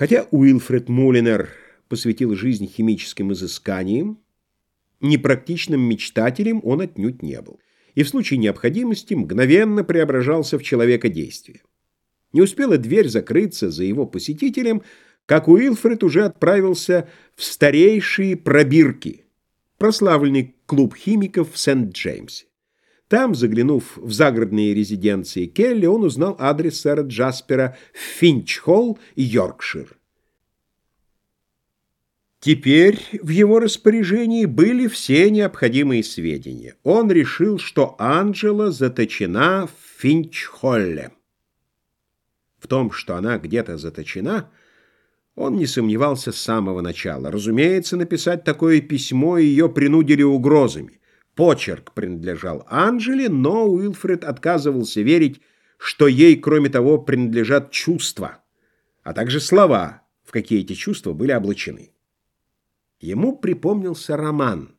Хотя Уилфред Мулинер посвятил жизнь химическим изысканиям, непрактичным мечтателем он отнюдь не был, и в случае необходимости мгновенно преображался в человека действия. Не успела дверь закрыться за его посетителем, как Уилфред уже отправился в старейшие пробирки, прославленный клуб химиков в Сент-Джеймсе. Там, заглянув в загородные резиденции Келли, он узнал адрес сэра Джаспера Финч-Холл, Йоркшир. Теперь в его распоряжении были все необходимые сведения. Он решил, что Анджела заточена в Финч-Холле. В том, что она где-то заточена, он не сомневался с самого начала. Разумеется, написать такое письмо ее принудили угрозами. Почерк принадлежал Анжеле, но Уилфред отказывался верить, что ей, кроме того, принадлежат чувства, а также слова, в какие эти чувства были облачены. Ему припомнился роман,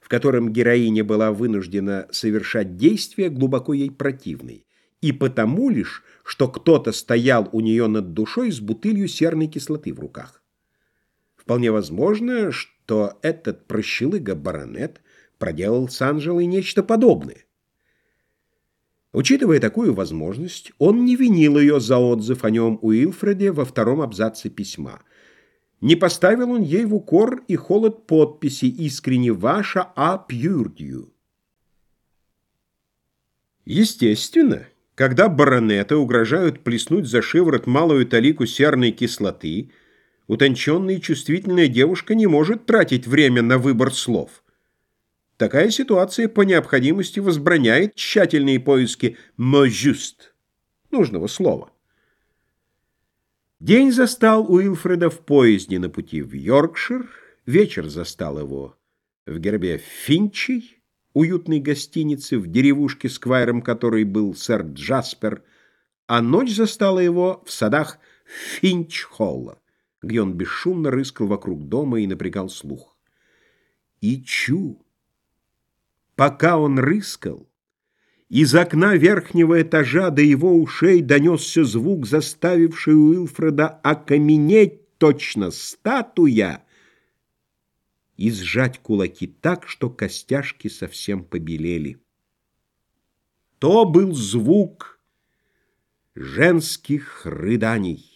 в котором героиня была вынуждена совершать действия, глубоко ей противные, и потому лишь, что кто-то стоял у нее над душой с бутылью серной кислоты в руках. Вполне возможно, что этот прощелыга-баронет проделал с Анжелой нечто подобное. Учитывая такую возможность, он не винил ее за отзыв о нем у Илфреде во втором абзаце письма. Не поставил он ей в укор и холод подписи «Искренне ваша А. Пьюрдью». Естественно, когда баронеты угрожают плеснуть за шиворот малую талику серной кислоты, утонченная и чувствительная девушка не может тратить время на выбор слов. Такая ситуация по необходимости возбраняет тщательные поиски «мо-жюст» нужного слова. День застал Уилфреда в поезде на пути в Йоркшир, вечер застал его в гербе Финчей, уютной гостинице в деревушке, сквайром которой был сэр Джаспер, а ночь застала его в садах Финч-Холла, где он бесшумно рыскал вокруг дома и напрягал слух. И чу! Пока он рыскал, из окна верхнего этажа до его ушей донесся звук, заставивший Уилфреда окаменеть точно статуя и сжать кулаки так, что костяшки совсем побелели. То был звук женских рыданий.